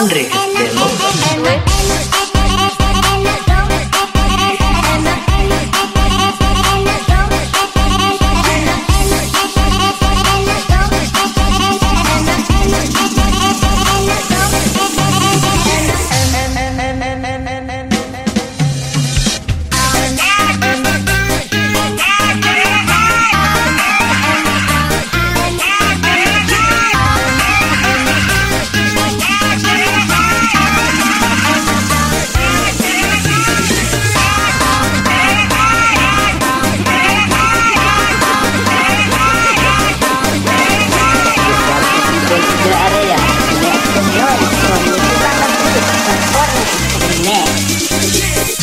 Andrea.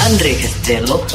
André Castello.